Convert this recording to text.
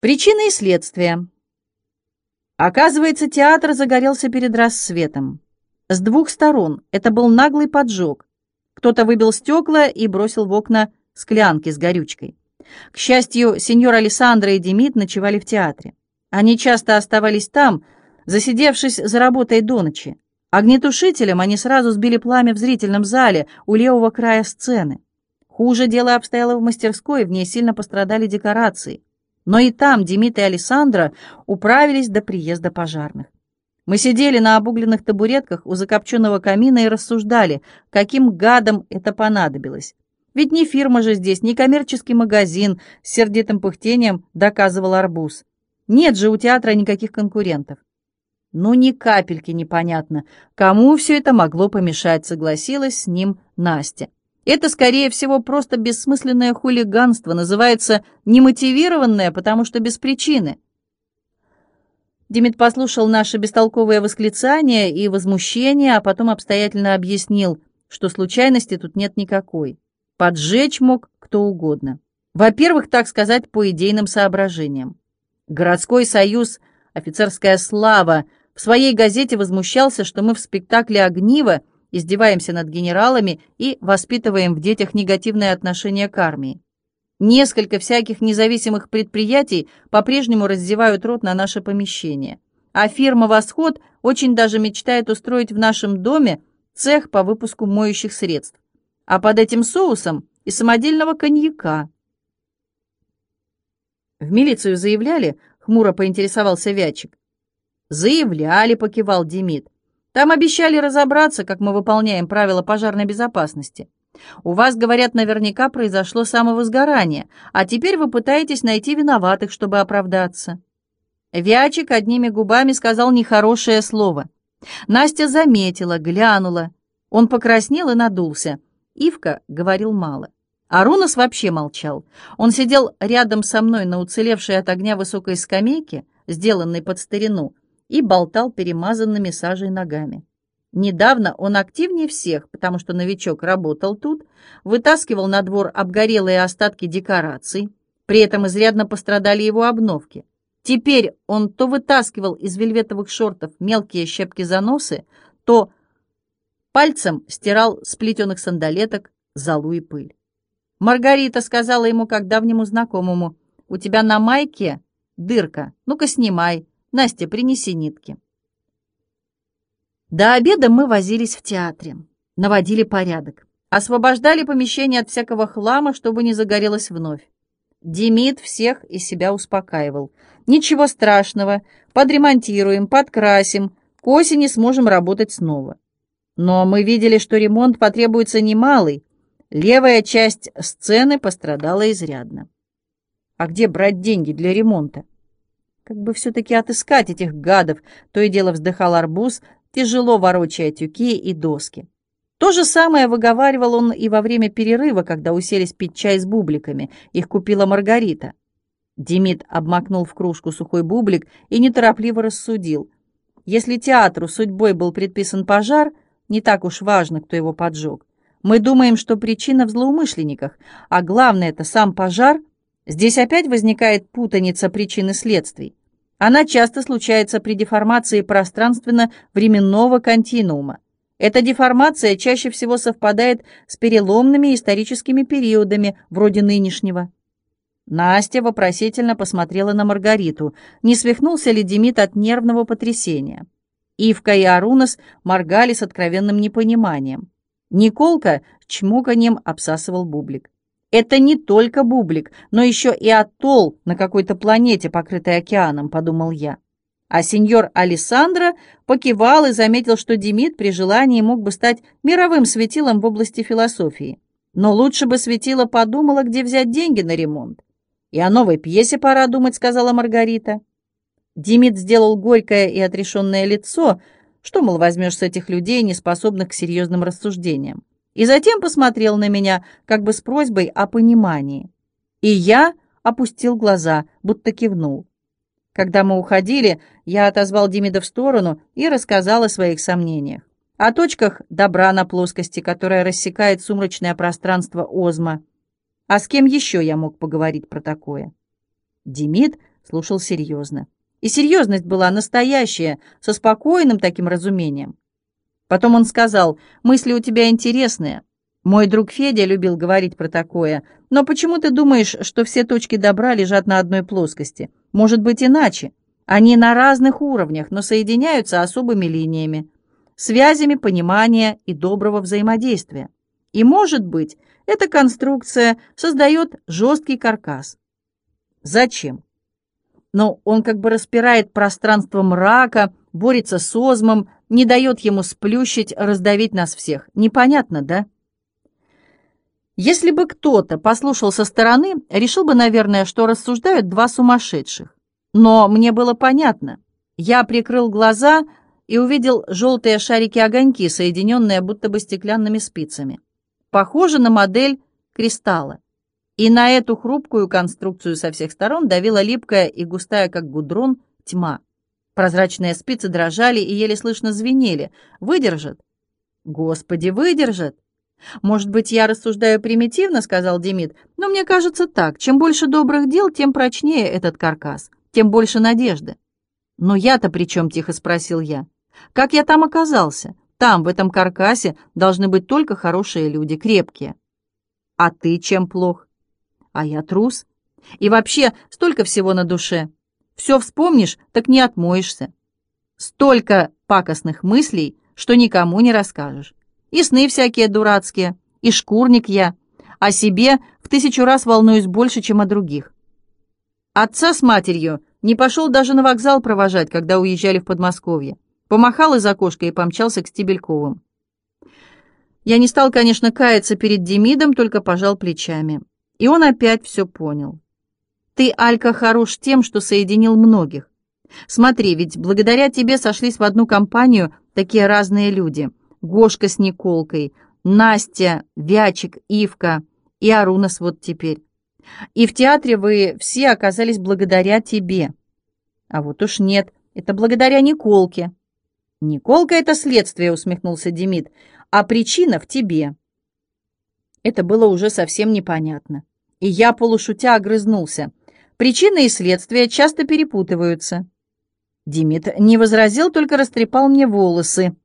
Причины и следствия. Оказывается, театр загорелся перед рассветом. С двух сторон это был наглый поджог. Кто-то выбил стекла и бросил в окна склянки с горючкой. К счастью, сеньор Александра и Демид ночевали в театре. Они часто оставались там, засидевшись за работой до ночи. Огнетушителем они сразу сбили пламя в зрительном зале у левого края сцены. Хуже дело обстояло в мастерской, в ней сильно пострадали декорации. Но и там Демид и Александра управились до приезда пожарных. Мы сидели на обугленных табуретках у закопченного камина и рассуждали, каким гадом это понадобилось. Ведь не фирма же здесь, не коммерческий магазин, с сердитым пыхтением доказывал Арбуз. Нет же у театра никаких конкурентов. Ну, ни капельки непонятно, кому все это могло помешать, согласилась с ним Настя. Это, скорее всего, просто бессмысленное хулиганство, называется немотивированное, потому что без причины. Демид послушал наши бестолковые восклицания и возмущения, а потом обстоятельно объяснил, что случайности тут нет никакой. Поджечь мог кто угодно. Во-первых, так сказать, по идейным соображениям. Городской союз «Офицерская слава» в своей газете возмущался, что мы в спектакле «Огниво» издеваемся над генералами и воспитываем в детях негативное отношение к армии. Несколько всяких независимых предприятий по-прежнему раздевают рот на наше помещение. А фирма «Восход» очень даже мечтает устроить в нашем доме цех по выпуску моющих средств. А под этим соусом и самодельного коньяка. В милицию заявляли, хмуро поинтересовался Вячик. Заявляли, покивал Демид. Там обещали разобраться, как мы выполняем правила пожарной безопасности. У вас, говорят, наверняка произошло самовозгорание, а теперь вы пытаетесь найти виноватых, чтобы оправдаться». Вячик одними губами сказал нехорошее слово. Настя заметила, глянула. Он покраснел и надулся. Ивка говорил мало. Арунас вообще молчал. Он сидел рядом со мной на уцелевшей от огня высокой скамейке, сделанной под старину, и болтал перемазанными сажей ногами. Недавно он активнее всех, потому что новичок работал тут, вытаскивал на двор обгорелые остатки декораций, при этом изрядно пострадали его обновки. Теперь он то вытаскивал из вельветовых шортов мелкие щепки заносы, то пальцем стирал с плетеных сандалеток залу и пыль. Маргарита сказала ему как давнему знакомому, «У тебя на майке дырка, ну-ка снимай, Настя, принеси нитки. До обеда мы возились в театре, наводили порядок, освобождали помещение от всякого хлама, чтобы не загорелось вновь. Демид всех из себя успокаивал. Ничего страшного, подремонтируем, подкрасим, к осени сможем работать снова. Но мы видели, что ремонт потребуется немалый. Левая часть сцены пострадала изрядно. А где брать деньги для ремонта? Как бы все-таки отыскать этих гадов, то и дело вздыхал арбуз, тяжело ворочая тюки и доски. То же самое выговаривал он и во время перерыва, когда уселись пить чай с бубликами. Их купила Маргарита. Демид обмакнул в кружку сухой бублик и неторопливо рассудил. Если театру судьбой был предписан пожар, не так уж важно, кто его поджег. Мы думаем, что причина в злоумышленниках, а главное это сам пожар. Здесь опять возникает путаница причин и следствий. Она часто случается при деформации пространственно-временного континуума. Эта деформация чаще всего совпадает с переломными историческими периодами, вроде нынешнего. Настя вопросительно посмотрела на Маргариту, не свихнулся ли Демид от нервного потрясения. Ивка и Арунас моргали с откровенным непониманием. Николка чмоканьем обсасывал бублик. Это не только бублик, но еще и атолл на какой-то планете, покрытой океаном, подумал я. А сеньор Алессандро покивал и заметил, что Демид при желании мог бы стать мировым светилом в области философии. Но лучше бы светило подумала, где взять деньги на ремонт. «И о новой пьесе пора думать», — сказала Маргарита. Демид сделал горькое и отрешенное лицо, что, мол, возьмешь с этих людей, не способных к серьезным рассуждениям и затем посмотрел на меня, как бы с просьбой о понимании. И я опустил глаза, будто кивнул. Когда мы уходили, я отозвал Демида в сторону и рассказал о своих сомнениях. О точках добра на плоскости, которая рассекает сумрачное пространство Озма. А с кем еще я мог поговорить про такое? Демид слушал серьезно. И серьезность была настоящая, со спокойным таким разумением. Потом он сказал, «Мысли у тебя интересные. Мой друг Федя любил говорить про такое. Но почему ты думаешь, что все точки добра лежат на одной плоскости? Может быть, иначе. Они на разных уровнях, но соединяются особыми линиями, связями понимания и доброго взаимодействия. И, может быть, эта конструкция создает жесткий каркас. Зачем? Но он как бы распирает пространство мрака, борется с озмом, не дает ему сплющить, раздавить нас всех. Непонятно, да? Если бы кто-то послушал со стороны, решил бы, наверное, что рассуждают два сумасшедших. Но мне было понятно. Я прикрыл глаза и увидел желтые шарики-огоньки, соединенные будто бы стеклянными спицами. Похоже на модель кристалла. И на эту хрупкую конструкцию со всех сторон давила липкая и густая, как гудрон, тьма. Прозрачные спицы дрожали и еле слышно звенели. Выдержат? Господи, выдержат! «Может быть, я рассуждаю примитивно», — сказал Демид, «но мне кажется так. Чем больше добрых дел, тем прочнее этот каркас, тем больше надежды». «Но я-то при чем?» — тихо спросил я. «Как я там оказался? Там, в этом каркасе, должны быть только хорошие люди, крепкие». «А ты чем плох?» «А я трус. И вообще, столько всего на душе. Все вспомнишь, так не отмоешься. Столько пакостных мыслей, что никому не расскажешь. И сны всякие дурацкие, и шкурник я. О себе в тысячу раз волнуюсь больше, чем о других. Отца с матерью не пошел даже на вокзал провожать, когда уезжали в Подмосковье. Помахал из окошка и помчался к Стебельковым. Я не стал, конечно, каяться перед Демидом, только пожал плечами. И он опять все понял. Ты, Алька, хорош тем, что соединил многих. Смотри, ведь благодаря тебе сошлись в одну компанию такие разные люди — Гошка с Николкой, Настя, Вячик, Ивка и Арунас вот теперь. И в театре вы все оказались благодаря тебе. А вот уж нет, это благодаря Николке. Николка — это следствие, усмехнулся Демид, а причина в тебе. Это было уже совсем непонятно. И я, полушутя, огрызнулся. Причины и следствия часто перепутываются. Демид не возразил, только растрепал мне волосы.